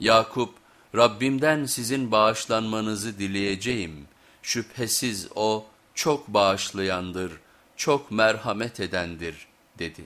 Yakup, Rabbimden sizin bağışlanmanızı dileyeceğim. Şüphesiz o çok bağışlayandır, çok merhamet edendir dedi.